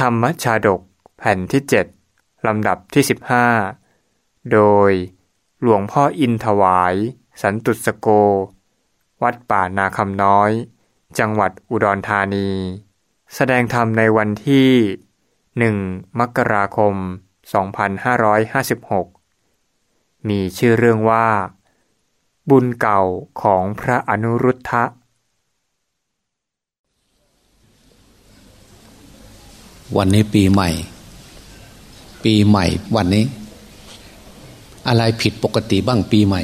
ธรรมชาดกแผ่นที่ 7 ลำดับที่ 15 โดยหลวงพ่ออินถวาย สันตุสโก วัดป่านาคำน้อย จังหวัดอุดรธานี แสดงธรรมในวันที่ 1 มกราคม 2556 มีชื่อเรื่องว่า บุญเก่าของพระอนุรุทธะ วันนี้ปีใหม่ ปีใหม่วันนี้ อะไรผิดปกติบ้างปีใหม่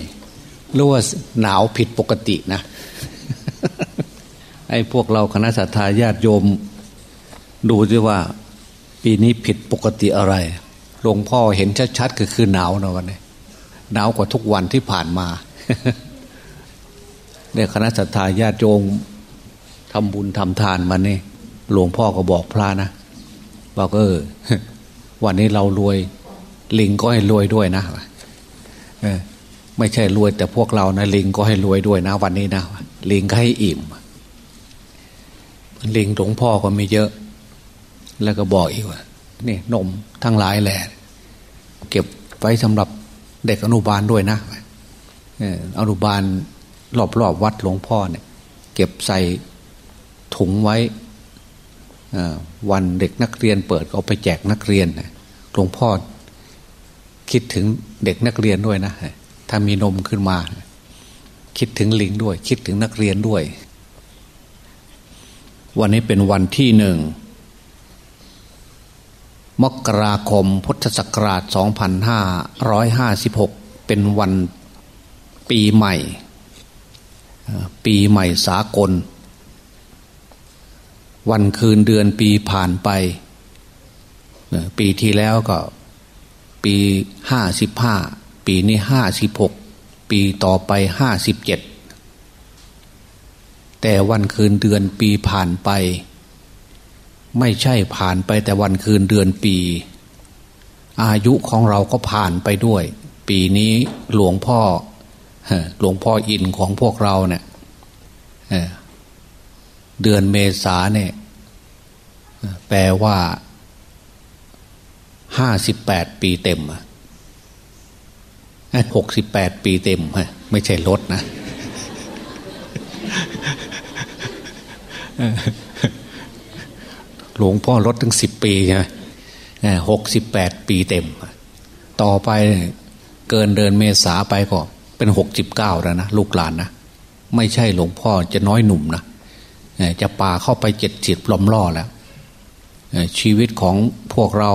หรือว่าหนาวผิดปกตินะ ไอ้พวกเราคณะสัตยาญาติโยม ดูสิว่า ปีนี้ผิดปกติอะไรหลวงพ่อเห็นชัดๆก็คือหนาวนะวันนี้หนาวกว่าทุกวันที่ผ่านมาเนี่ยคณะสัตยาญาติโยมทำบุญทำทานมาเนี่ยหลวงพ่อก็บอกพระนะ บอกเออวันนี้เรารวย ลิงก็ให้รวยด้วยนะเออไม่ใช่รวยแต่พวกเรานะลิงก็ให้รวยด้วยนะ วันนี้นะลิงก็ให้อิ่ม ลิงหลวงพ่อก็มีเยอะ แล้วก็บอกอีกว่านี่นมทั้งหลายแหละ เก็บไว้สำหรับเด็กอนุบาลด้วยนะเอออนุบาลรอบๆวัดหลวงพ่อเนี่ย เก็บใส่ถุงไว้ วันเด็กนักเรียนเปิดเอาไปแจกนักเรียนหลวงพ่อคิดถึงเด็กนักเรียนด้วยนะถ้ามีนมขึ้นมา คิดถึงลิงด้วย คิดถึงนักเรียนด้วย วันนี้เป็นวันที่หนึ่งมกราคมพุทธศักราช 2556 เป็นวันปีใหม่ ปีใหม่สากล วันคืนเดือนปีผ่านไป ปีที่แล้วก็ ปีห้าสิบห้าปีนี้ห้าสิบหกปีต่อไปห้าสิบเจ็ดแต่วันคืนเดือนปีผ่านไป ไม่ใช่ผ่านไปแต่วันคืนเดือนปี อายุของเราก็ผ่านไปด้วย ปีนี้หลวงพ่อหลวงพ่ออินของพวกเราเนี่ย เดือนเมษาเนี่ยแปลว่าห้าสิบแปดปีเต็มหกสิบแปดปีเต็มไม่ใช่ลดนะหลวงพ่อลดถึงสิบปีใช่ไหมหกสิบแปดปีเต็ม ต่อไปเกินเดินเมษาไปก็ เป็นหกสิบเก้าแล้วนะ ลูกหลานนะ ไม่ใช่หลวงพ่อจะน้อยหนุ่มนะ จะป่าเข้าไปเจ็ดสิบล้อมล่อแล้วชีวิตของพวกเรา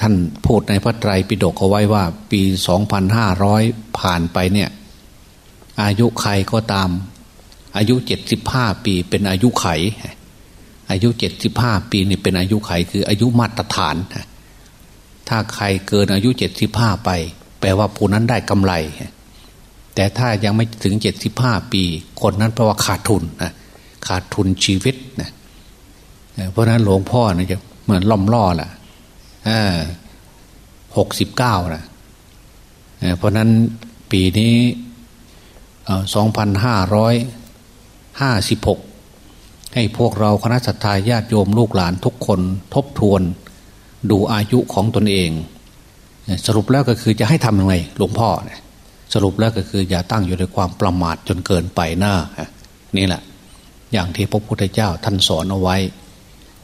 ท่านพูดในพระไตรปิฎกเอาไว้ว่า ปีสองพันห้าร้อยผ่านไปเนี่ย อายุใครก็ตาม อายุเจ็ดสิบห้าปีเป็นอายุไข อายุเจ็ดสิบห้าปีนี่เป็นอายุไขคืออายุมาตรฐาน ถ้าใครเกินอายุเจ็ดสิบห้าไป แปลว่าผู้นั้นได้กำไร แต่ถ้ายังไม่ถึงเจ็ดสิบห้าปี คนนั้นแปลว่าขาดทุนนะขาดทุนชีวิตนะเพราะนั้นหลวงพ่อเนี่ยจะเหมือนล่อมล่อแหละหกสิบเก้านะเพราะนั้นปีนี้สองพันห้าร้อยห้าสิบหกให้พวกเราคณะสัตยาญาติโยมลูกหลานทุกคนทบทวน ดูอายุของตนเอง สรุปแล้วก็คือจะให้ทำยังไงหลวงพ่อเนี่ย สรุปแล้วก็คือ อย่าตั้งอยู่ในความประมาทจนเกินไปหน้านี่แหละ อย่างที่พระพุทธเจ้าท่านสอนเอาไว้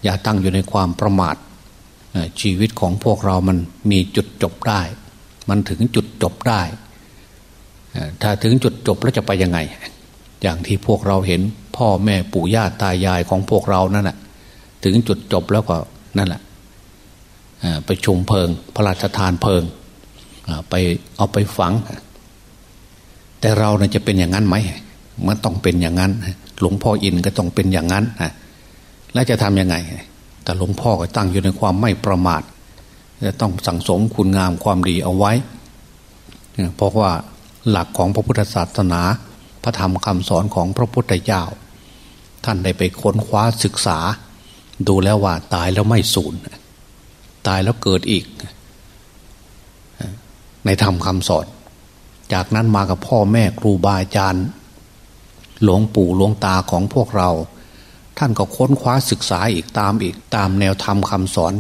อย่าตั้งอยู่ในความประมาทชีวิตของพวกเรามันมีจุดจบได้ มันถึงจุดจบได้ ถ้าถึงจุดจบแล้วจะไปยังไง อย่างที่พวกเราเห็นพ่อแม่ปู่ย่าตายายของพวกเรานั่นแหละถึงจุดจบแล้วก็นั่นแหละไปชุมเพลิง พระราชทานเพลิงไปเอาไปฝัง แต่เราเนี่ยจะเป็นอย่างนั้นไหมมันต้องเป็นอย่างนั้น หลวงพ่ออินก็ต้องเป็นอย่างนั้นนะแล้วจะทำยังไง แต่หลวงพ่อก็ตั้งอยู่ในความไม่ประมาทจะต้องสั่งสมคุณงามความดีเอาไว้ เพราะว่าหลักของพระพุทธศาสนา พระธรรมคำสอนของพระพุทธเจ้า ท่านได้ไปค้นคว้าศึกษา ดูแล้วว่าตายแล้วไม่สูญตายแล้วเกิดอีก ในธรรมคำสอน จากนั้นมากับพ่อแม่ครูบาอาจารย์ หลวงปู่หลวงตาของพวกเรา ท่านก็ค้นคว้าศึกษาอีกตามอีกตามแนวธรรมคาสอน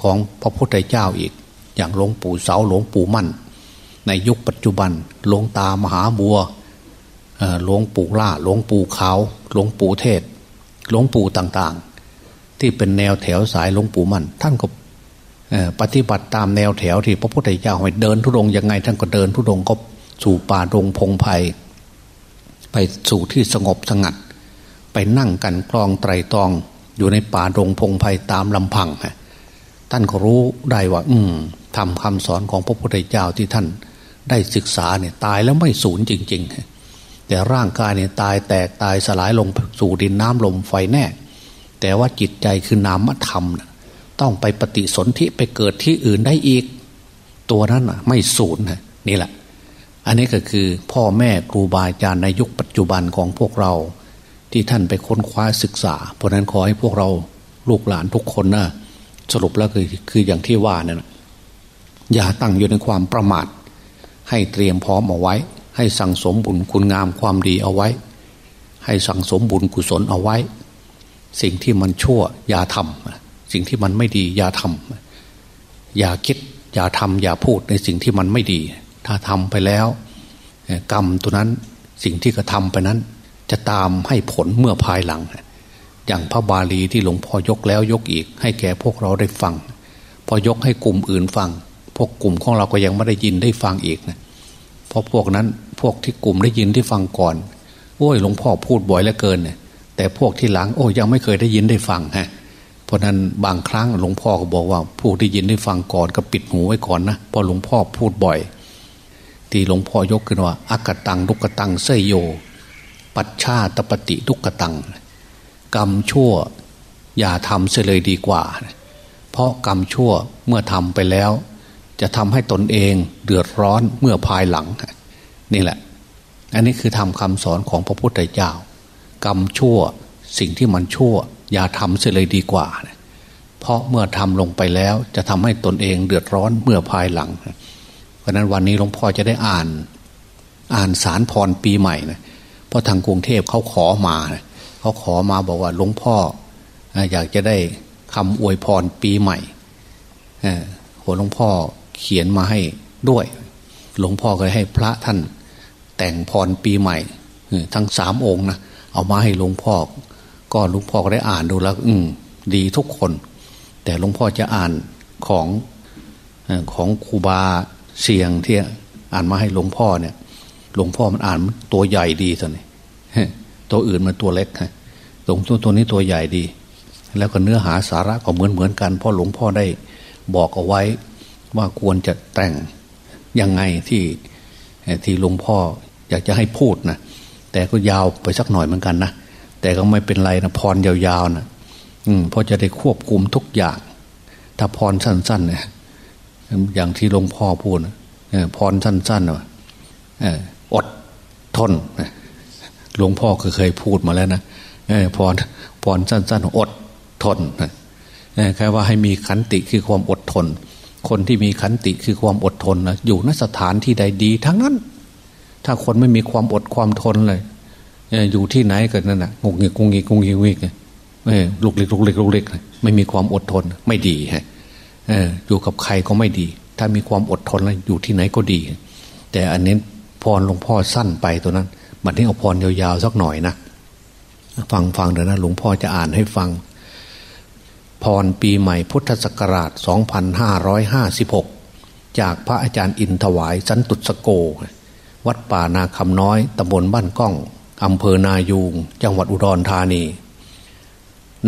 ของพระพุทธเจ้าอีก อย่างหลวงปู่เสาหลวงปู่มั่น ในยุคปัจจุบันหลวงตามหาบัวหลวงปู่ล่าหลวงปู่ขาวหลวงปู่เทศหลวงปู่ต่างๆ ที่เป็นแนวแถวสายหลวงปู่มั่น ท่านก็ปฏิบัติตามแนวแถวที่พระพุทธเจ้าให้เดินทุดงยังไงท่านก็เดินทุดงก็ สู่ป่าดงพงไพ่ไปสู่ที่สงบสงัด ไปนั่งกันกลองไตรตองอยู่ในป่าดงพงไพ่ตามลำพังฮะท่านก็รู้ได้ว่า อืมทำคำสอนของพระพุทธเจ้าที่ท่านได้ศึกษาเนี่ยตายแล้วไม่สูญจริง ๆ แต่ร่างกายเนี่ยตายแตกตายสลายลงสู่ดินน้ำลมไฟแน่ แต่ว่าจิตใจคือนามธรรมต้องไปปฏิสนธิไปเกิดที่อื่นได้อีก ตัวนั้นไม่สูญนี่แหละ อันนี้ก็คือพ่อแม่ครูบาอาจารย์ในยุคปัจจุบันของพวกเรา ที่ท่านไปค้นคว้าศึกษา เพราะนั้นขอให้พวกเราลูกหลานทุกคนนะสรุปแล้วคือคืออย่างที่ว่าเนี่ยอย่าตั้งอยู่ในความประมาท ให้เตรียมพร้อมเอาไว้ ให้สั่งสมบุญคุณงามความดีเอาไว้ ให้สั่งสมบุญกุศลเอาไว้ สิ่งที่มันชั่วอย่าทำสิ่งที่มันไม่ดีอย่าทำอย่าคิด อย่าทำอย่าพูดในสิ่งที่มันไม่ดี ถ้าทำไปแล้วกรรมตัวนั้นสิ่งที่กระทำไปนั้น จะตามให้ผลเมื่อภายหลัง อย่างพระบาลีที่หลวงพ่อยกแล้วยกอีก ให้แก่พวกเราได้ฟัง พอยกให้กลุ่มอื่นฟัง พวกกลุ่มของเราก็ยังไม่ได้ยินได้ฟังอีกนะเพราะพวกนั้นพวกที่กลุ่มได้ยินได้ฟังก่อน โอ้ยหลวงพ่อพูดบ่อยเหลือเกินเนี่ยแต่พวกที่หลังโอ้ยยังไม่เคยได้ยินได้ฟังฮะเพราะนั้นบางครั้งหลวงพ่อก็บอกว่าผู้ที่ยินได้ฟังก่อนก็ปิดหูไว้ก่อนนะพราะหลวงพ่อพูดบ่อย ที่หลวงพ่อยกขึ้นว่าอากตังลุกตังเสยโย ปัจฉาตปฏิทุกตัง กรรมชั่วอย่าทำเสียเลยดีกว่า เพราะกรรมชั่วเมื่อทำไปแล้ว จะทำให้ตนเองเดือดร้อนเมื่อภายหลัง นี่แหละ อันนี้คือทำคำสอนของพระพุทธเจ้ากรรมชั่วสิ่งที่มันชั่ว อย่าทำเสียเลยดีกว่า เพราะเมื่อทำลงไปแล้วจะทำให้ตนเองเดือดร้อนเมื่อภายหลังเราะนั้นวันนี้หลวงพ่อจะได้อ่าน อ่านสารพรปีใหม่นะเพราะทางกรุงเทพเขาขอมานะเขาขอมาบอกว่าหลวงพ่ออยากจะได้คำอวยพรปีใหม่หัวหลวงพ่อเขียนมาให้ด้วย หลวงพ่อก็ให้พระท่านแต่งพรปีใหม่ทั้งสามองค์นะเอามาให้หลวงพ่อ ก็หลวงพ่อก็ได้อ่านดูแล้ว อืมดีทุกคน แต่หลวงพ่อจะอ่านของของครูบา เสียงที่อ่านมาให้หลวงพ่อเนี่ย หลวงพ่อมันอ่านตัวใหญ่ดีท่านี่ตัวอื่นมันตัวเล็กฮะตรงตัวตัวนี้ตัวใหญ่ดี แล้วก็เนื้อหาสาระก็เหมือนเหมือนกันเพราะหลวงพ่อได้บอกเอาไว้ว่าควรจะแต่งยังไงที่ที่หลวงพ่ออยากจะให้พูดนะแต่ก็ยาวไปสักหน่อยเหมือนกันนะแต่ก็ไม่เป็นไรนะพรยาวๆนะอืมพอจะได้ควบคุมทุกอย่าง ถ้าพรสั้นๆเนี่ย อย่างที่หลวงพ่อพูดพรสั้นๆนอดทนหลวงพ่อเคยพูดมาแล้วนะพรพรสั้นๆอดทนแค่ว่าให้มีขันติคือความอดทน คนที่มีขันติคือความอดทนนะอยู่นสถานที่ใดดีทั้งนั้น ถ้าคนไม่มีความอดความทนเลยอยู่ที่ไหนกันนั่นนะงงงิกงงิกงงิงงิกลุกเล็กลุกเล็กลุกเล็กไม่มีความอดทนไม่ดีฮะ อยู่กับใครก็ไม่ดี ถ้ามีความอดทนแล้วอยู่ที่ไหนก็ดี แต่อันนี้พรหลวงพ่อสั้นไปตัวนั้นมันนี้เอาพรยาวๆสักหน่อยนะฟังฟังเดี๋ยวนะหลวงพ่อจะอ่านให้ฟัง พรปีใหม่พุทธศักราช 2556 จากพระอาจารย์อินถวาย สันตุสโก วัดป่านาคำน้อยตำบลบ้านก้องอำเภอนายูง จังหวัดอุดรธานี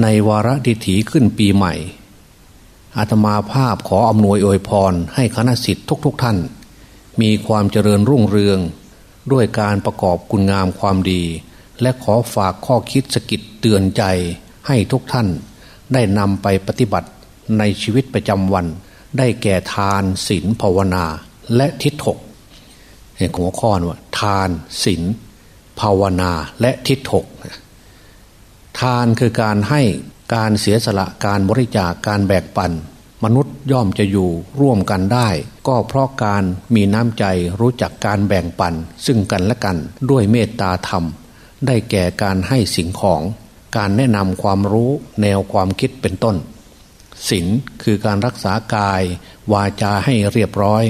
ในวาระดิถีขึ้นปีใหม่ อาตมาภาพขออำนวยอวยพร ให้คณะสิทธิ์ทุกๆทท่าน มีความเจริญรุ่งเรือง ด้วยการประกอบคุณงามความดี และขอฝากข้อคิดสกิดเตือนใจ ให้ทุกท่าน ได้นำไปปฏิบัติในชีวิตประจำวัน ได้แก่ทานศีลภาวนา และทิฏฐกเห็นหัวข้อว่า ทานศีลภาวนาและทิฏฐกทานคือการให้ การเสียสละการบริจาคการแบกปัน มนุษย์ย่อมจะอยู่ร่วมกันได้ ก็เพราะการมีน้ำใจรู้จักการแบ่งปัน ซึ่งกันและกันด้วยเมตตาธรรม ได้แก่การให้สิ่งของ การแนะนำความรู้แนวความคิดเป็นต้นศีลคือการรักษากาย วาจาให้เรียบร้อย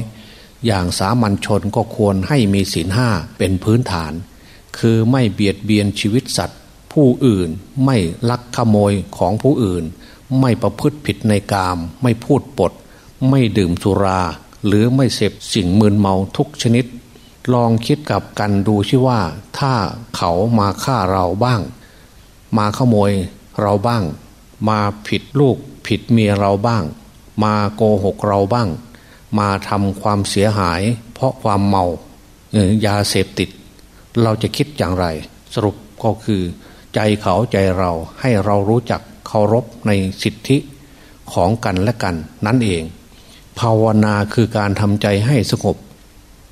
อย่างสามัญชนก็ควรให้มีศีลห้าเป็นพื้นฐาน คือไม่เบียดเบียนชีวิตสัตว์ ผู้อื่นไม่ลักขโมยของผู้อื่น ไม่ประพฤติผิดในกาม ไม่พูดปด ไม่ดื่มสุรา หรือไม่เสพสิ่งมึนเมาทุกชนิด ลองคิดกับกันดูชิว่า ถ้าเขามาฆ่าเราบ้าง มาขโมยเราบ้าง มาผิดลูกผิดเมียเราบ้าง มาโกหกเราบ้าง มาทำความเสียหาย เพราะความเมายาเสพติด เราจะคิดอย่างไร สรุปก็คือ ใจเขาใจเราให้เรารู้จักเคารพในสิทธิของกันและกันนั่นเอง ภาวนาคือการทำใจให้สงบ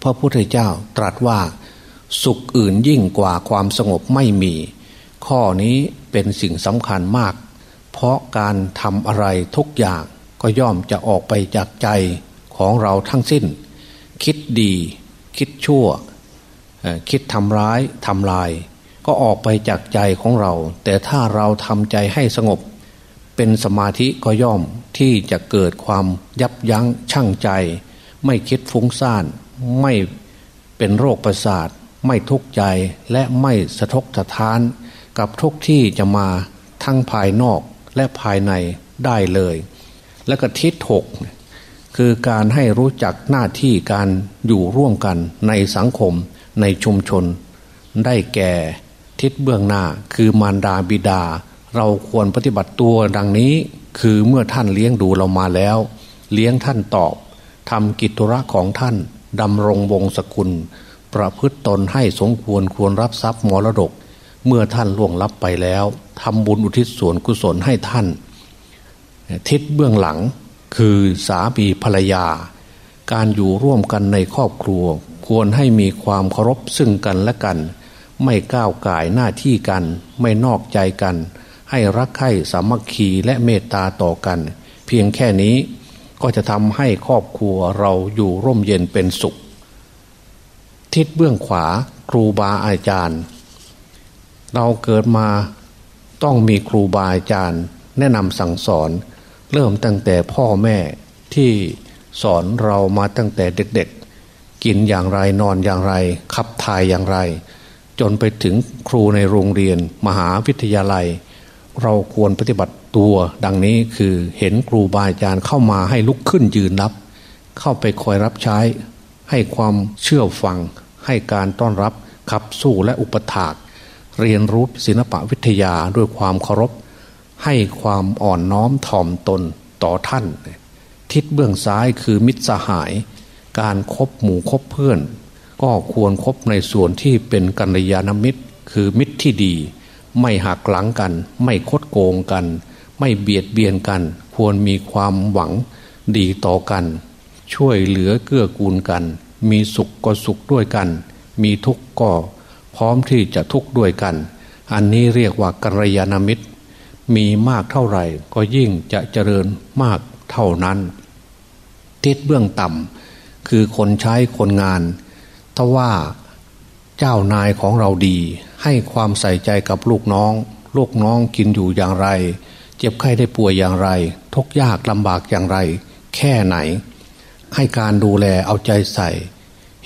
พระพุทธเจ้าตรัสว่าสุขอื่นยิ่งกว่าความสงบไม่มี ข้อนี้เป็นสิ่งสำคัญมาก เพราะการทำอะไรทุกอย่างก็ย่อมจะออกไปจากใจของเราทั้งสิ้น คิดดี คิดชั่ว คิดทำร้ายทำลาย ก็ออกไปจากใจของเรา แต่ถ้าเราทำใจให้สงบ เป็นสมาธิก็ย่อมที่จะเกิดความยับยั้งชั่งใจ ไม่คิดฟุ้งซ่าน ไม่เป็นโรคประสาท ไม่ทุกข์ใจและไม่สะทกสะท้าน กับทุกที่จะมาทั้งภายนอกและภายในได้เลย และก็ทิศหกคือการให้รู้จักหน้าที่การอยู่ร่วมกันในสังคมในชุมชน ได้แก่ ทิศเบื้องหน้าคือมารดาบิดา เราควรปฏิบัติตัวดังนี้ คือเมื่อท่านเลี้ยงดูเรามาแล้ว เลี้ยงท่านตอบทำกิจธุระของท่านดำรงวงศกุล ประพฤติตนให้สมควรควรรับทรัพย์มรดก เมื่อท่านล่วงลับไปแล้วทำบุญอุทิศส่วนกุศลให้ท่าน ทิศเบื้องหลังคือสามีภรรยา การอยู่ร่วมกันในครอบครัว ควรให้มีความเคารพซึ่งกันและกัน ไม่ก้าวก่ายหน้าที่กัน ไม่นอกใจกัน ให้รักใคร่สามัคคีและเมตตาต่อกัน เพียงแค่นี้ก็จะทำให้ครอบครัวเราอยู่ร่มเย็นเป็นสุข ทิศเบื้องขวาครูบาอาจารย์ เราเกิดมาต้องมีครูบาอาจารย์ แนะนำสั่งสอน เริ่มตั้งแต่พ่อแม่ที่สอนเรามาตั้งแต่เด็กๆ กินอย่างไรนอนอย่างไร ขับถ่ายอย่างไร จนไปถึงครูในโรงเรียน มหาวิทยาลัย เราควรปฏิบัติตัว ดังนี้คือเห็นครูบาอาจารย์เข้ามาให้ลุกขึ้นยืนรับ เข้าไปคอยรับใช้ ให้ความเชื่อฟัง ให้การต้อนรับขับสู้และอุปถาก เรียนรู้ศิลปะวิทยาด้วยความเคารพ ให้ความอ่อนน้อมถ่อมตนต่อท่าน ทิศเบื้องซ้ายคือมิตรสหาย การครบหมู่คบเพื่อน ก็ควรครบในส่วนที่เป็นกัลยาณมิตร คือมิตรที่ดี ไม่หักหลังกัน ไม่คดโกงกัน ไม่เบียดเบียนกัน ควรมีความหวังดีต่อกัน ช่วยเหลือเกื้อกูลกัน มีสุขก็สุขด้วยกัน มีทุกข์ก็พร้อมที่จะทุกข์ด้วยกัน อันนี้เรียกว่ากัลยาณมิตร มีมากเท่าไหร่ ก็ยิ่งจะเจริญมากเท่านั้น ทิศเบื้องต่ำคือคนใช้คนงาน ถ้าว่าเจ้านายของเราดี ให้ความใส่ใจกับลูกน้อง ลูกน้องกินอยู่อย่างไร เจ็บไข้ได้ป่วยอย่างไร ทุกยากลำบากอย่างไร แค่ไหน ให้การดูแลเอาใจใส่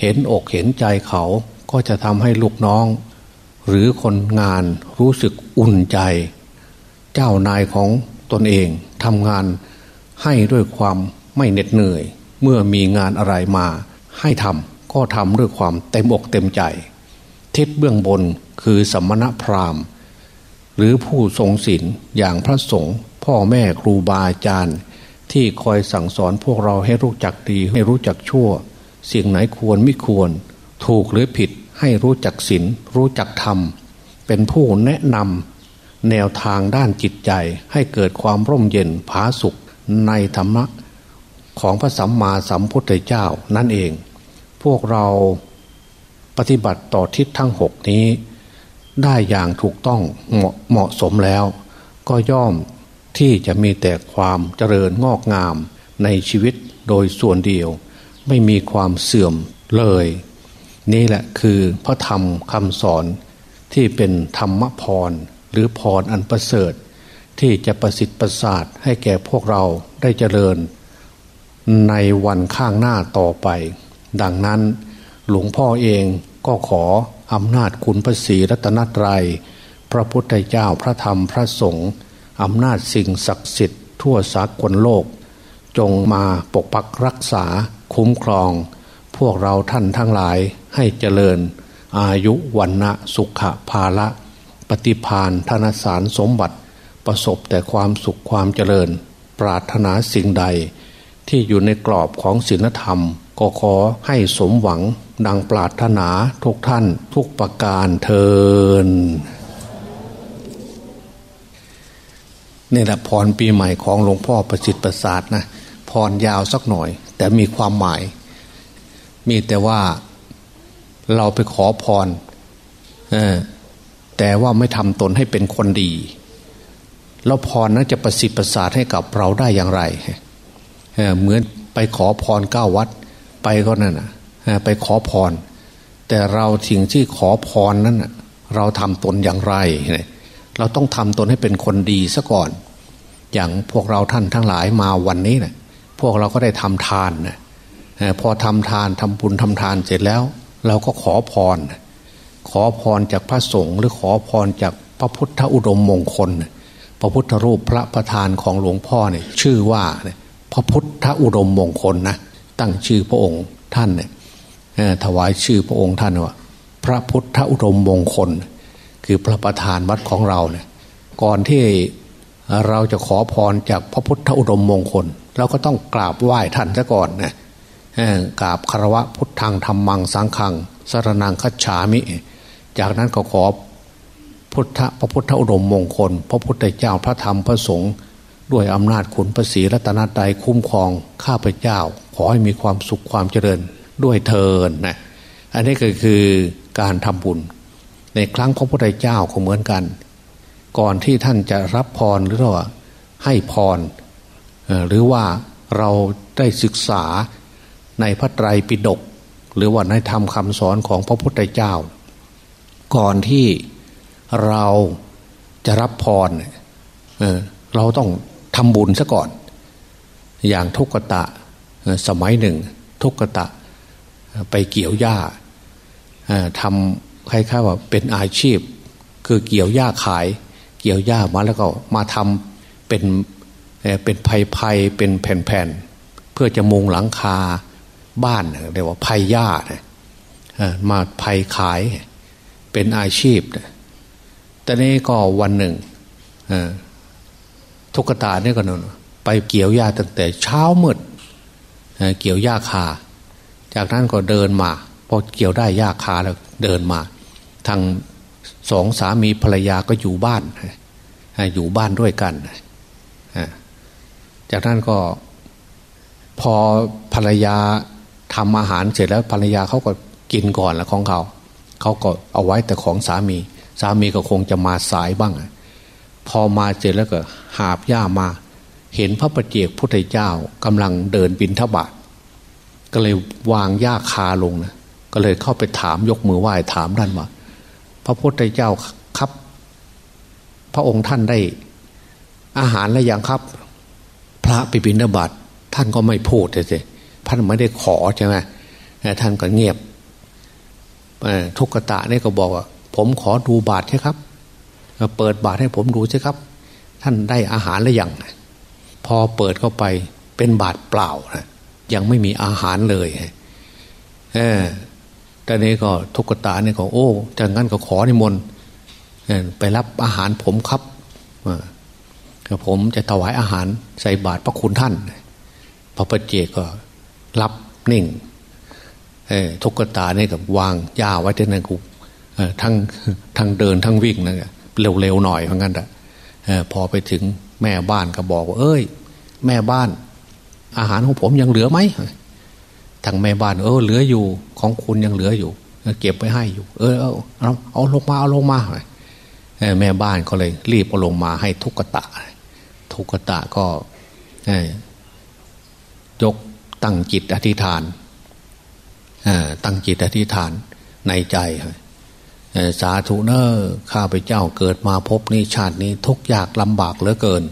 เห็นอกเห็นใจเขาก็จะทำให้ลูกน้อง หรือคนงานรู้สึกอุ่นใจ เจ้านายของตนเองทำงานให้ด้วยความไม่เหน็ดเหนื่อย เมื่อมีงานอะไรมาให้ทำ ก็ทำด้วยความเต็มอกเต็มใจ ทิศเบื้องบนคือสมณพราหมณ์ หรือผู้ทรงศีลอย่างพระสงฆ์พ่อแม่ครูบาอาจารย์ ที่คอยสั่งสอนพวกเราให้รู้จักดีให้รู้จักชั่ว สิ่งไหนควรไม่ควร ถูกหรือผิดให้รู้จักศีลรู้จักธรรม เป็นผู้แนะนำแนวทางด้านจิตใจให้เกิดความร่มเย็นผาสุขในธรรมะของพระสัมมาสัมพุทธเจ้านั่นเอง พวกเราปฏิบัติต่อทิศทั้งหกนี้ ได้อย่างถูกต้องเหมาะเหมาะสมแล้ว ก็ย่อมที่จะมีแต่ความเจริญงอกงามในชีวิตโดยส่วนเดียว ไม่มีความเสื่อมเลย นี่แหละคือพระธรรมคำสอนที่เป็นธรรมพรหรือพรอันประเสริฐ ที่จะประสิทธิ์ประสาทให้แก่พวกเราได้เจริญ ในวันข้างหน้าต่อไป ดังนั้นหลวงพ่อเองก็ขออำนาจคุณพระศรีรัตนตรยัย พระพุทธเจ้าพระธรรมพระสงฆ์อำนาจสิ่งศักดิ์สิทธิ์ทั่วสากลโลก จงมาปกปักรักษาคุ้มครอง พวกเราท่านทั้งหลายให้เจริญ อายุวันนะสุขภาละปฏิพานธนสารสมบัติ ประสบแต่ความสุขความเจริญ ปรารถนาสิ่งใด ที่อยู่ในกรอบของศีลธรรม ก็ขอให้สมหวังดังปรารถนาทุกท่านทุกประการเทินนี่แหละพรปีใหม่ของหลวงพ่อประสิทธิ์ประสาทนะพรยาวสักหน่อย แต่มีความหมาย มีแต่ว่าเราไปขอพรแต่ว่าไม่ทำตนให้เป็นคนดี แล้วพรนั้นจะประสิทธิ์ประสาทให้กับเราได้อย่างไรเเหมือนไปขอพรเก้าวัด ไปก็นั่นนะไปขอพร แต่เราสิ่งที่ขอพรนั้นเราทำตนอย่างไร เราต้องทำตนให้เป็นคนดีซะก่อน อย่างพวกเราท่านทั้งหลายมาวันนี้นะพวกเราก็ได้ทำทานนะพอทำทานทำบุญทำทานเสร็จแล้ว เราก็ขอพร ขอพรจากพระสงฆ์หรือขอพรจากพระพุทธอุดมมงคล พระพุทธรูปพระประธานของหลวงพ่อเนี่ยชื่อว่าพระพุทธอุดมมงคลนะ ตั้งชื่อพระองค์ท่านเนี่ยถวายชื่อพระองค์ท่านว่า พระพุทธอุดมมงคล คือพระประธานวัดของเราเนี่ยก่อนที่เราจะขอพรจากพระพุทธอุดมมงคล เราก็ต้องกราบไหว้ท่านซะก่อนนะกราบคารวะพุทธังธรรมังสังขังสรนังคัจฉามิ จากนั้นก็ขอพุทธพระพุทธอุดมมงคล พระพุทธเจ้าพระธรรมพระสงฆ์ ด้วยอำนาจขุนพระศรีรัตนตรัยคุ้มครองข้าพเจ้า ขอให้มีความสุขความเจริญด้วยเทินนะอันนี้ก็คือการทำบุญ ในครั้งพระพุทธเจ้าก็เหมือนกัน ก่อนที่ท่านจะรับพรหรือว่าให้พรหรือว่าเราได้ศึกษาในพระไตรปิฎกหรือว่าในธรรมคำสอนของพระพุทธเจ้า ก่อนที่เราจะรับพรเราต้อง ทำบุญซะก่อน อย่างทุกตะสมัยหนึ่ง ทุกตะไปเกี่ยวหญ้าทำคล้ายๆว่าเป็นอาชีพ คือเกี่ยวหญ้าขาย เกี่ยวหญ้ามาแล้วก็มาทำเป็นเป็นไผ่ไผ่เป็นแผ่นๆเพื่อจะมุงหลังคาบ้านเรียกว่าไผ่หญ้ามาไผ่ขายเป็นอาชีพ แต่นี้ก็วันหนึ่ง ทุกตาเนี่ยก็นไปเกี่ยวหญ้าตั้งแต่เช้ามืดเกี่ยวหญ้าคา จากนั้นก็เดินมาพอเกี่ยวได้ยาคาแล้วเดินมา ทางสองสามีภรรยาก็อยู่บ้านอยู่บ้านด้วยกันจากนั้นก็พอภรรยาทำอาหารเสร็จแล้วภรรยาเขาก็กินก่อนแล้วของเขา เขาก็เอาไว้แต่ของสามี สามีก็คงจะมาสายบ้าง พอมาเสร็จแล้วก็ หาบย่ามา เห็นพระประเจกพุทธเจ้ากำลังเดินบินทบาทก็เลยวางยาคาลงนะก็เลยเข้าไปถามยกมือไหว้ถามท่านว่า พระพุทธเจ้าครับ พระองค์ท่านได้ อาหารแล้วยังครับ พระไปบิณฑบาตท่านก็ไม่พูดเลยท่านไม่ได้ขอใช่ไหมท่านก็เงียบทุกตะนี่ก็บอกว่าผมขอดูบาทใช่ครับ เปิดบาทให้ผมดูใช่ครับ ท่านได้อาหารแล้วยังพอเปิดเข้าไปเป็นบาทเปล่านะยังไม่มีอาหารเลยเออต่นี้ก็ทุกตาเนี่ยก็โอ้จากนั้นก็ขอนิมนต์ไปรับอาหารผมครับผมจะถวายอาหารใส่บาตรพระคุณท่าน พระปเจก็รับนิ่งทุกตาเนี่ยกับวางยาไว้ที่นั่นกูทั้งทั้งเดินทั้งวิ่งนะเร็วๆหน่อยเพราะงั้นอะ พอไปถึงแม่บ้านก็บอกว่า เอ้ย แม่บ้าน อาหารของผมยังเหลือไหมทางแม่บ้าน เออเหลืออยู่ของคุณยังเหลืออยู่เก็บไว้ให้อยู่ เออเอาเอาเอาลงมาเอาลงมาแม่บ้านก็เลยรีบเอาลงมาให้ทุกตะ ทุกตะก็ยกตั้งจิตอธิษฐานตั้งจิตอธิษฐานในใจ สาธุเนอร์ข้าพเจ้าเกิดมาพบนี้ชาตินี้ทุกยากลำบากเหลือเกิน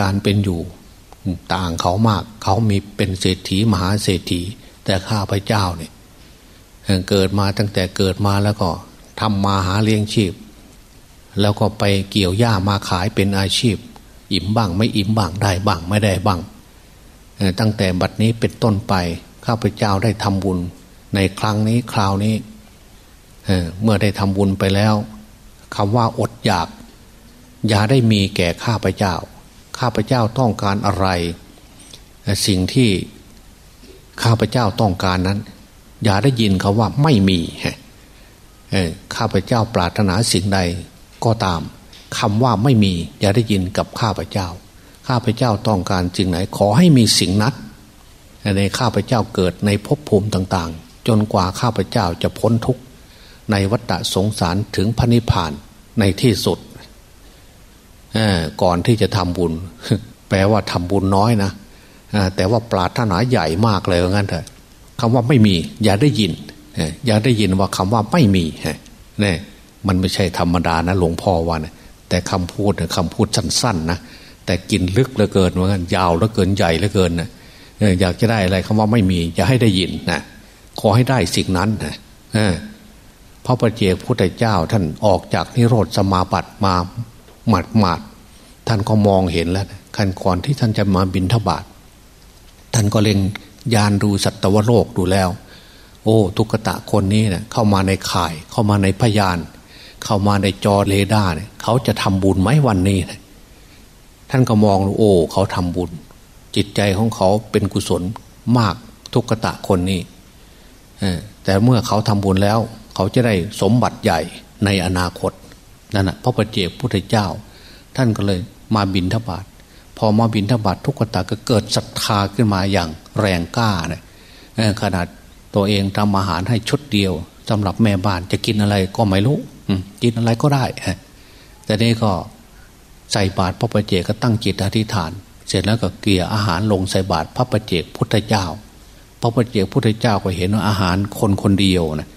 การเป็นอยู่ต่างเขามาก เขามีเป็นเศรษฐีมหาเศรษฐี แต่ข้าพเจ้าเนี่ยเกิดมาตั้งแต่เกิดมาแล้วก็ทำมาหาเลี้ยงชีพ แล้วก็ไปเกี่ยวหญ้ามาขายเป็นอาชีพ อิ่มบ้างไม่อิ่มบ้างได้บ้างไม่ได้บ้างตั้งแต่บัดนี้เป็นต้นไป ข้าพเจ้าได้ทำบุญในครั้งนี้คราวนี้ เมื่อได้ทำบุญไปแล้วคำว่าอดอยาก อย่าได้มีแก่ข้าพเจ้า ข้าพเจ้าต้องการอะไร สิ่งที่ข้าพเจ้าต้องการนั้น อย่าได้ยินเขาว่าไม่มีข้าพเจ้าปรารถนาสิ่งใดก็ตามคำว่าไม่มี อย่าได้ยินกับข้าพเจ้า ข้าพเจ้าต้องการสิ่งไหน ขอให้มีสิ่งนั้นในข้าพเจ้าเกิดในภพภูมิต่าง ๆ จนกว่าข้าพเจ้าจะพ้นทุกข์ ในวัฏสงสารถึงพระนิพพานในที่สุดก่อนที่จะทำบุญ แปลว่าทำบุญน้อยนะแต่ว่าปราถนาใหญ่มากเลยงั้นเถอะคำว่าไม่มี อย่าได้ยินอย่าได้ยินว่าคำว่าไม่มีเนี่ยมันไม่ใช่ธรรมดานะหลวงพ่อว่านะแต่คำพูดคำพูดสั้นๆนะแต่กินลึกเหลือเกินว่างั้นยาวเหลือเกินใหญ่เหลือเกินนะอยากจะได้อะไรคำว่าไม่มี อย่าให้ได้ยินนะขอให้ได้สิ่งนั้นนะ ระประเจกพุทธเจ้าท่านออกจากนิโรธสมาบัติมาหมาดหมาดท่านก็มองเห็นแล้วขั้นก่อนที่ท่านจะมาบินทบาทท่านก็เล็งยานดูสัตวโลกดูแล้ว โอ้ ทุกตะคนนี้เนะี่ยเข้ามาในข่ายเข้ามาในพยาน เข้ามาในจอเรดาร์เนี่ยเขาจะทำบุญไหมวันนี้นะท่านก็มองโอ้ เขาทำบุญ จิตใจของเขาเป็นกุศลมากทุกตะคนนี้แต่เมื่อเขาทำบุญแล้ว เขาจะได้สมบัติใหญ่ในอนาคตนั่นแหะพระประเจกพุทธเจ้า ท่านก็เลยมาบินทบาทพอมาบินทบาททุกตาก็เกิดศรัทธาขึ้นมาอย่างแรงกล้าเนี่ยขนาดตัวเองทำอาหารให้ชุดเดียวสำหรับแม่บ้านจะกินอะไรก็ไม่รู้กินอะไรก็ได้แต่นี่ก็ใส่บาตรพระประเจกก็ตั้งจิตอธิษฐาน เสร็จแล้วก็เกลี่ยอาหารลงใส่บาตรพระประเจกพุทธเจ้า พระประเจกพุทธเจ้าก็เห็นว่าอาหารคนคนเดียวนะ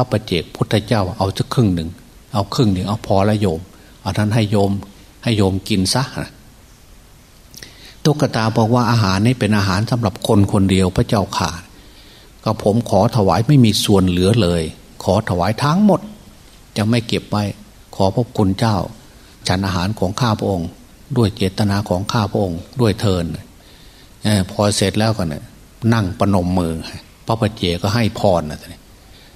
ระประเจกพุทธเจ้าเอาสักครึ่งหนึ่ง เอาครึ่งหนึ่งเอาพอละโยมเอาท่านให้โยม ให้โยมกินซะนะตุกตาบอกว่าอาหารนี้เป็นอาหารสำหรับคนคนเดียวพระเจ้าขาดก็ผมขอถวายไม่มีส่วนเหลือเลย ขอถวายทั้งหมด จะไม่เก็บไว้ ขอพระคุณเจ้า ฉันอาหารของข้าพระองค์ ด้วยเจตนาของข้าพระองค์ ด้วยเทินพอเสร็จแล้วก็เนี่ยนั่งประนมมือ พระปัจเจกก็ให้พรนะท่าน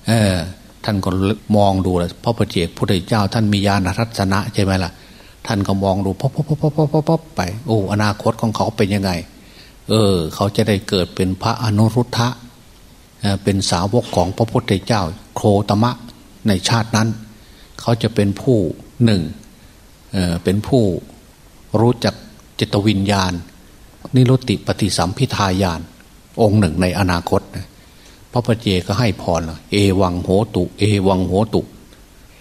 เออ ท่านก็มองดูเลยพระปัจเจกพระเจ้า ท่านมีญาณรัตนะใช่ไหมล่ะ ท่านก็มองดูป๊อปป๊อปป๊อปป๊อปป๊อปไป โอ้อนาคตของเขาเป็นยังไง เออ เขาจะได้เกิดเป็นพระอนุรุทธะเป็นสาวกของพระพุทธเจ้า โคตมะในชาตินั้น เขาจะเป็นผู้หนึ่งเเป็นผู้รู้จักจิตวิญญาณ นิรุติปฏิสัมพิทายาน องค์หนึ่งในอนาคต พระปเจก็ให้พรเอวังโหตุ เอวังโหตุ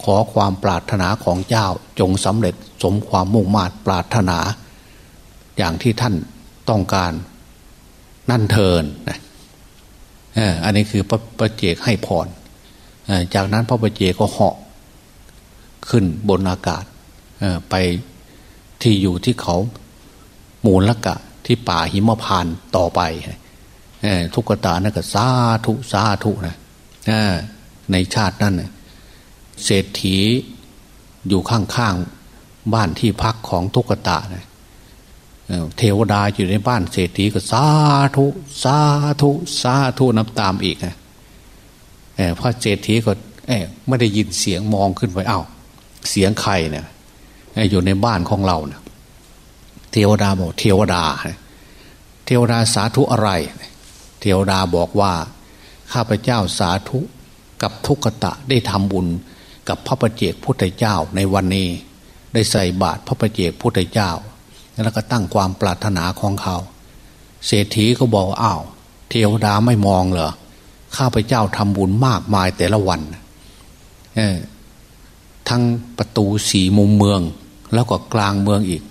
ขอความปรารถนาของเจ้าจงสำเร็จสมความมุ่งมา่ปรารถนา อย่างที่ท่านต้องการนั่นเทินนะอันนี้คือพระปเจกให้พรจากนั้นพระปเจกก็เหาะขึ้นบนอากาศไปที่อยู่ที่เขามูลละกะที่ป่าหิมพานต่อไป ทุกตานั่นก็สาธุสาธุนะในชาตินั้นเศรษฐีอยู่ข้างๆบ้านที่พักของทุกตะนะเทวดาอยู่ในบ้านเศรษฐีก็สาธุสาธุสาธุนับตามอีกนะพระเศรษฐีก็ไม่ได้ยินเสียงมองขึ้นไปเอา้า เสียงใครเนี่ยอยู่ในบ้านของเราเนะเทวดาบอกเทวดา เทวดาสาธุอะไรเทวดาบอกว่า ข้าพเจ้าสาธุกับทุกตะได้ทำบุญกับพระประเจกพุทธเจ้าในวันนี้ ได้ใส่บาตรพระประเจกพุทธเจ้า แล้วก็ตั้งความปรารถนาของเขา เศรษฐีก็บอกอ้าวเทวดาไม่มองเหรอข้าพเจ้าทำบุญมากมายแต่ละวันทั้งประตูสีมุมเมือง แล้วก็กลางเมืองอีก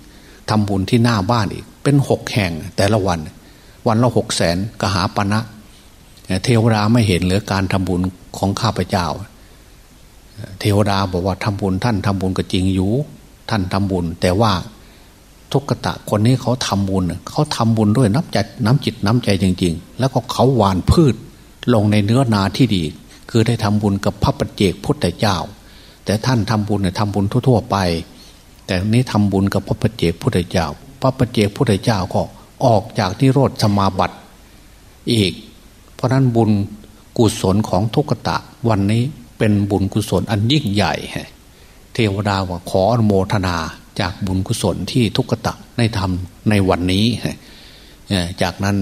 ทำบุญที่หน้าบ้านอีก เป็นหกแห่งแต่ละวัน วันละหกแสนกหาปณะเทวดาไม่เห็นเหลือการทำบุญของข้าพเจ้า เทวดาบอกว่าทำบุญท่านทำบุญก็จริงอยู่ ท่านทำบุญ แต่ว่าทุกตะคนนี้เขาทำบุญเขาทำบุญด้วยน้ำใจน้ำจิตน้ำใจจริง ๆ แล้วก็เขาหวานพืชลงในเนื้อนาที่ดี คือได้ทำบุญกับพระปัจเจกพุทธเจ้า แต่ท่านทำบุญเนี่ยทำบุญทั่ว ๆ ไป แต่นี้ทำบุญกับพระปัจเจกพุทธเจ้า พระปัจเจกพุทธเจ้าก็ ออกจากนิโรธสมาบัติอีก เพราะนั้นบุญกุศลของทุกตะวันนี้เป็นบุญกุศลอันยิ่งใหญ่ เทวดาว่าขออนุโมทนาจากบุญกุศลที่ทุกตะได้ทำในวันนี้ จากนั้น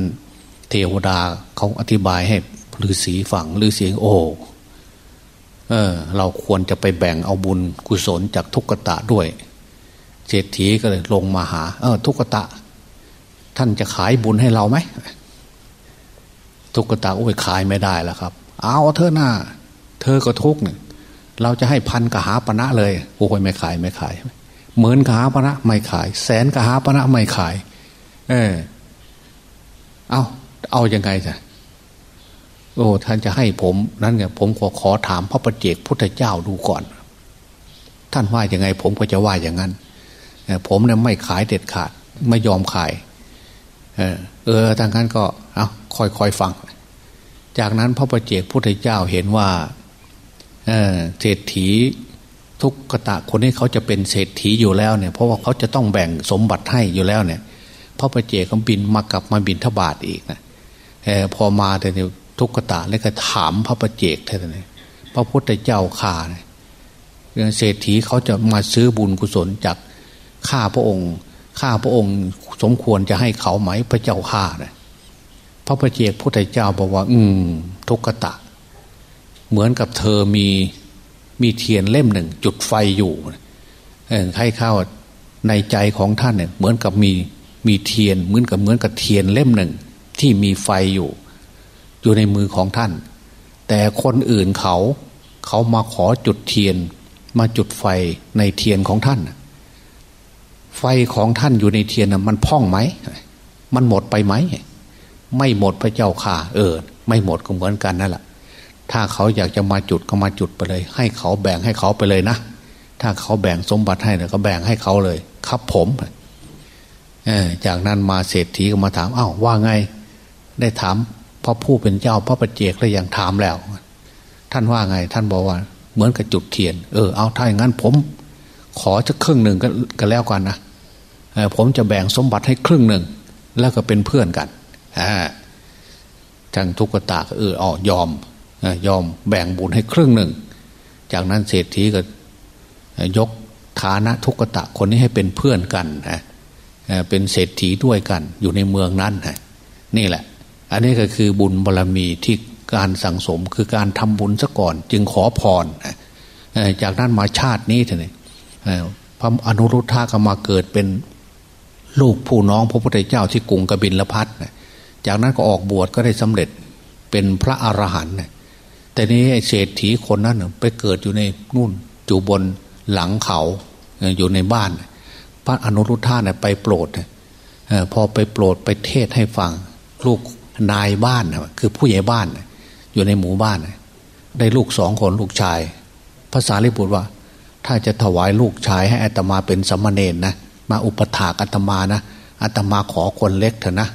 เทวดาเขาอธิบายให้ฤาษีฝังฤาษีโอ้เออเราควรจะไปแบ่งเอาบุญกุศลจากทุกตะด้วยเศรษฐีก็เลยลงมาหา เออทุกตะ ท่านจะขายบุญให้เราไหมทุกตะโอ้ยขายไม่ได้แล้วครับ เอาเธอหน้า เธอก็ทุกเนี่ยเราจะให้พันกหาปณะเลยโอ้ยไม่ขายไม่ขายหมื่นกหาปณะไม่ขาย แสนกหาปณะไม่ขาย เออ เอาเอายังไงจ้ะโอ้ท่านจะให้ผม นั่นไงผมขอขอถามพระประเจกพุทธเจ้าดูก่อน ท่านว่าย่างไง ผมก็จะว่าอย่างนั้นผมเนี่ยไม่ขายเด็ดขาด ไม่ยอมขาย เออทางนั้นก็เอาคอยคอยฟัง จากนั้นพระประเจกพุทธเจ้าเห็นว่าเศรษฐีทุกกะตะคนนี้เขาจะเป็นเศรษฐีอยู่แล้วเนี่ย เพราะว่าเขาจะต้องแบ่งสมบัติให้อยู่แล้วเนี่ยพระประเจกเขาบินมากลับมาบินทบาทอีกนะอพอมาแต่เนี่ยทุกกะตะแล้วก็ถามพระประเจกเท่านั้นพระพุทธเจ้าข่าเนี่ยเศรษฐีเขาจะมาซื้อบุญกุศลจากข้าพระองค์ ข้าพระองค์สมควรจะให้เขาไหมพระเจ้าข้าเนี่ยพระประเจกพุทธเจ้าบอกว่า อืม ทุกตะ เหมือนกับเธอมีมีเทียนเล่มหนึ่ง จุดไฟอยู่ให้ข้าวในใจของท่านเนี่ย เหมือนกับมีมีเทียน เหมือนกับเหมือนกับเทียนเล่มหนึ่ง ที่มีไฟอยู่ อยู่ในมือของท่าน แต่คนอื่นเขา เขามาขอจุดเทียน มาจุดไฟในเทียนของท่าน ไฟของท่านอยู่ในเทียนนะมันพ่องไหม มันหมดไปไหม ไม่หมดพระเจ้าค่ะ เออ ไม่หมดก็เหมือนกันนั่นแหละถ้าเขาอยากจะมาจุดก็มาจุดไปเลย ให้เขาแบ่งให้เขาไปเลยนะ ถ้าเขาแบ่งสมบัติให้เนี่ยก็แบ่งให้เขาเลย ครับผมจากนั้นมาเศรษฐีก็มาถามอ้าวว่าไง ได้ถามพระผู้เป็นเจ้าพระประเจกแล้วย่างถามแล้ว ท่านว่าไง ท่านบอกว่า เหมือนกับจุดเทียน เออเอาถ้าอย่างนั้นผม ขอจะครึ่งหนึ่งก็แล้วกันนะ ผมจะแบ่งสมบัติให้ครึ่งหนึ่ง แล้วก็เป็นเพื่อนกันอ่าจังทุกตาเอออ๋อยอมยอมแบ่งบุญให้ครึ่งหนึ่ง จากนั้นเศรษฐีก็ยกฐานะทุกตะคนนี้ให้เป็นเพื่อนกันนะเป็นเศรษฐีด้วยกันอยู่ในเมืองนั้นนะนี่แหละ อันนี้ก็คือบุญบารรมีที่การสั่งสมคือการทำบุญซะก่อน จึงขอพรจากนั้นมาชาตินี้เถอะพระอนุรุทธาก็มาเกิดเป็น ลูกผู้น้องพระพุทธเจ้าที่กรุงกบินลพัทจากนั้นก็ออกบวชก็ได้สำเร็จเป็นพระอรหันต์แต่นี้ไอ้เศรษฐีคนนั้นไปเกิดอยู่ในนู่นอยู่บนหลังเขาอยู่ในบ้าน พระอนุรุทธาเนี่ยไปโปรดพอไปโปรดไปเทศให้ฟัง ลูกนายบ้านคือผู้ใหญ่บ้าน อยู่ในหมู่บ้าน ได้ลูกสองคนลูกชาย ภาษาลิบุตรว่า ถ้าจะถวายลูกชายให้อัตมาเป็นสมณเณรนะ มาอุปถากอัตมานะอัตมาขอคนเล็กเถอะนะ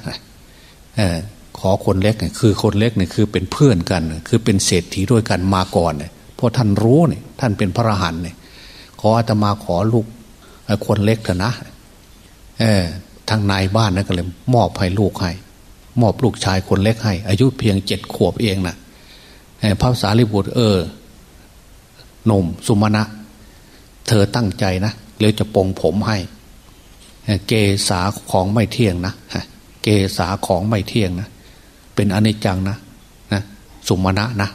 ขอคนเล็กเนี่ยคือคนเล็กเนี่ยคือเป็นเพื่อนกัน คือเป็นเศรษฐีด้วยกันมาก่อนเนี่ยเพราะท่านรู้เนี่ยท่านเป็นพระอรหันต์เนี่ยขออาตมาขอลูกคนเล็กเถอะนะเออทางนายบ้านนั่นก็เลยมอบให้ลูกให้ มอบลูกชายคนเล็กให้ อายุเพียงเจ็ดขวบเองนะพระสารีบุตรเออหนุ่มสุมาณะ เธอตั้งใจนะเดี๋ยวจะปองผมให้ เกษาของไม่เที่ยงนะเกษาของไม่เที่ยงนะเป็นอนิจจังนะนะสุมาณะนะ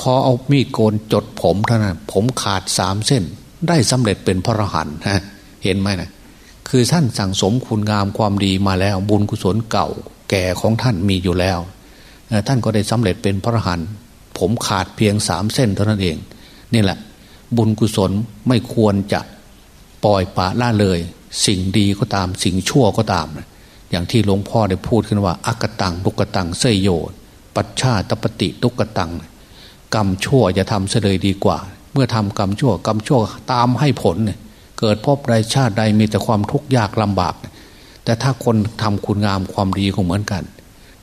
พอเอามีดโกนจดผมเท่านั้นผมขาดสามเส้น ได้สำเร็จเป็นพระอรหันต์เห็นไหมนะคือท่านสั่งสมคุณงามความดีมาแล้ว บุญกุศลเก่า แก่ของท่านมีอยู่แล้ว ท่านก็ได้สำเร็จเป็นพระอรหันต์ผมขาดเพียงสามเส้นเท่านั้นเอง นี่แหละ บุญกุศลไม่ควรจะปล่อยปละละเลย สิ่งดีก็ตามสิ่งชั่วก็ตาม อย่างที่หลวงพ่อได้พูดขึ้นว่า อักตังลุกตังเสยโยปัจฉาตปฏิตุกตัง กรรมชั่วจะทำเสดยดีกว่า เมื่อทำกรรมชั่วกรรมชั่วตามให้ผลเนี่ยเกิดพบใดชาติใดมีแต่ความทุกข์ยากลำบาก แต่ถ้าคนทำคุณงามความดีก็เหมือนกัน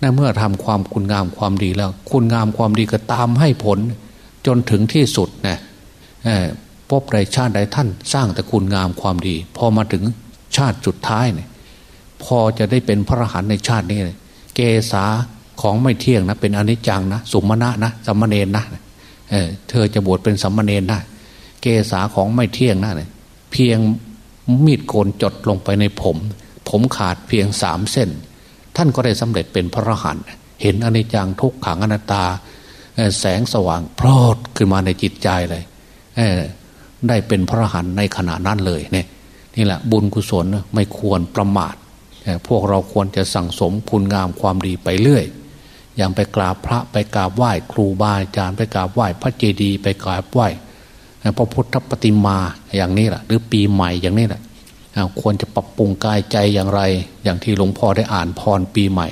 นั่นเมื่อทำความคุณงามความดีแล้ว คุณงามความดีก็ตามให้ผล จนถึงที่สุดนะ พบใดชาติใดท่านสร้างแต่คุณงามความดี พอมาถึงชาติจุดท้ายเนี่ยพอจะได้เป็นพระอรหันต์ในชาตินี้เกษาของไม่เที่ยงนะ เป็นอนิจจังนะสุมาณะนะสัมมาเนนนะเเธอจะบวชเป็นสัมมาเนนนะเกษาของไม่เที่ยงนะเพียงมีดโกนจดลงไปในผม ผมขาดเพียงสามเส้น ท่านก็ได้สำเร็จเป็นพระอรหันต์เห็นอนิจจังทุกขังอนัตตา แสงสว่างพรอดขึ้นมาในจิตใจเลย ได้เป็นพระหันในขณะนั้นเลยเนี่ยนี่แหละบุญกุศลไม่ควรประมาทพวกเราควรจะสั่งสมคุณงามความดีไปเรื่อยอย่างไปกราบพระไปกราบไหว้ครูบาอาจารย์ไปกราบไหว้พระเจดีย์ไปกราบไหว้พระพุทธปฏิมาอย่างนี้แหละหรือปีใหม่อย่างนี้แหละควรจะปรับปรุงกายใจอย่างไร อย่างที่หลวงพ่อได้อ่านพรปีใหม่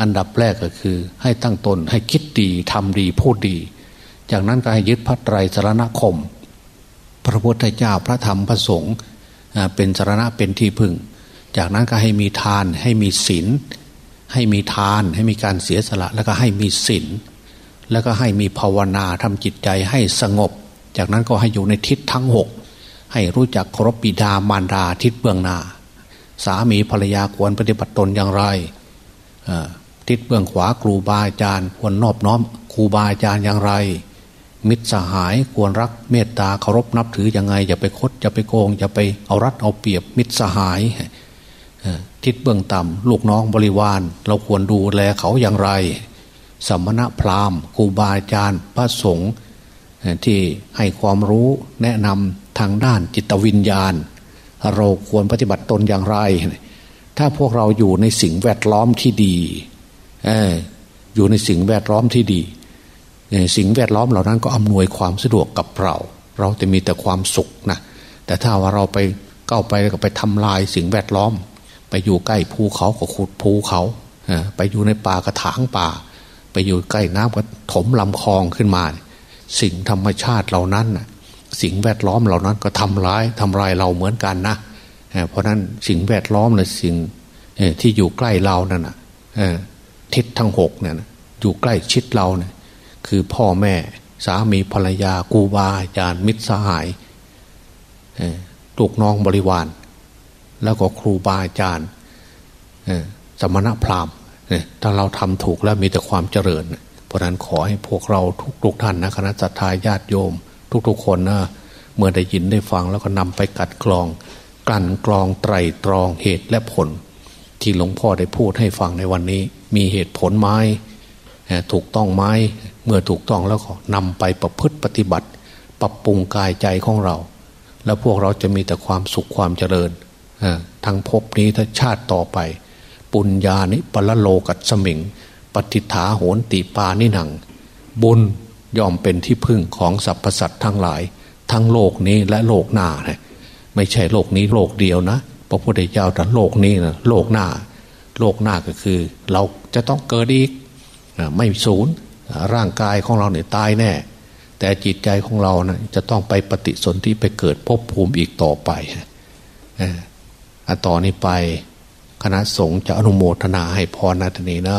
อันดับแรกก็คือ ให้ตั้งตนให้คิดดีทำดีพูดดี จากนั้นก็ให้ยึดพระไตรสรณคม พระพุทธเจ้าพระธรรมพระสงฆ์เป็นสารณะเป็นที่พึ่ง จากนั้นก็ให้มีทานให้มีศีลให้มีทานให้มีการเสียสละแล้วก็ให้มีศีลแล้วก็ให้มีภาวนาทำจิตใจให้สงบ จากนั้นก็ให้อยู่ในทิศทั้งหกให้รู้จักเคารพบิดามารดาทิศเบื้องหน้า สามีภรรยาควรปฏิบัติตนอย่างไรทิศเบื้องขวาครูบาอาจารย์ควรนอบน้อมครูบาอาจารย์อย่างไร มิตรสหายควรรักเมตตาเคารพนับถือยังไง อย่าไปคดอย่าไปโกงอย่าไปเอารัดเอาเปรียบมิตรสหายทิศเบื้องต่ำลูกน้องบริวาร เราควรดูแลเขาอย่างไร สมณะพราหมณ์ครูบาอาจารย์พระสงฆ์ที่ให้ความรู้แนะนำทางด้านจิตวิญญาณ เราควรปฏิบัติตนอย่างไร ถ้าพวกเราอยู่ในสิ่งแวดล้อมที่ดีอยู่ในสิ่งแวดล้อมที่ดี สิ่งแวดล้อมเหล่านั้นก็อำนวยความสะดวกกับเรา เราจะมีแต่ความสุขนะแต่ถ้าว่าเราไปก้าไปก็ไปทำลายสิ่งแวดล้อม ไปอยู่ใกล้ภูเขาก็ขุดภูเขาไปอยู่ในป่ากระถางป่า ไปอยู่ใกล้น้ำก็ถมลำคลองขึ้นมา สิ่งธรรมชาติเหล่านั้นสิ่งแวดล้อมเหล่านั้นก็ทำร้ายทำลายเราเหมือนกันนะเพราะนั้นสิ่งแวดล้อมและสิ่งที่อยู่ใกล้เรานั่นนะทิศทั้งหกเนี่ยอยู่ใกล้ชิดเราเนี่ย คือพ่อแม่สามีภรรยากูบาอาจารย์มิตรสหายลูกน้องบริวาร แล้วก็ครูบาอาจารย์สมณะพราหมณ์ถ้าเราทำถูกแล้วมีแต่ความเจริญ เพราะนั้นขอให้พวกเราทุกๆท่านนะคณะสัตยาญาติโยม ทุก ๆ คนนะเมื่อได้ยินได้ฟังแล้วก็นำไปกัดกรองกลั่นกรองไตรตรองเหตุและผล ที่หลวงพ่อได้พูดให้ฟังในวันนี้ มีเหตุผลไหมถูกต้องไหมเมื่อถูกต้องแล้วก็นำไปประพฤติปฏิบัติ ปรับปรุงกายใจของเรา แล้วพวกเราจะมีแต่ความสุขความเจริญทั้งภพนี้ถ้าชาติต่อไป ปุญญานิปละโลกัสมิง ปฏิฐาโหนติปานิหนัง บุญยอมเป็นที่พึ่งของสรรพสัตว์ทั้งหลาย ทั้งโลกนี้และโลกหน้านะไม่ใช่โลกนี้โลกเดียวนะพระพุทธเจ้าแต่โลกนี้นะโลกหน้า โลกหน้าก็คือ เราจะต้องเกิดอีกไม่สูญ ร่างกายของเราเนี่ยตายแน่ แต่จิตใจของเรานะ่ะจะต้องไปปฏิสนธิไปเกิดภพภูมิอีกต่อไปอ่าต่อนนี้ไปคณะสงฆ์จะอนุโมทนาให้พรนาทนีนะ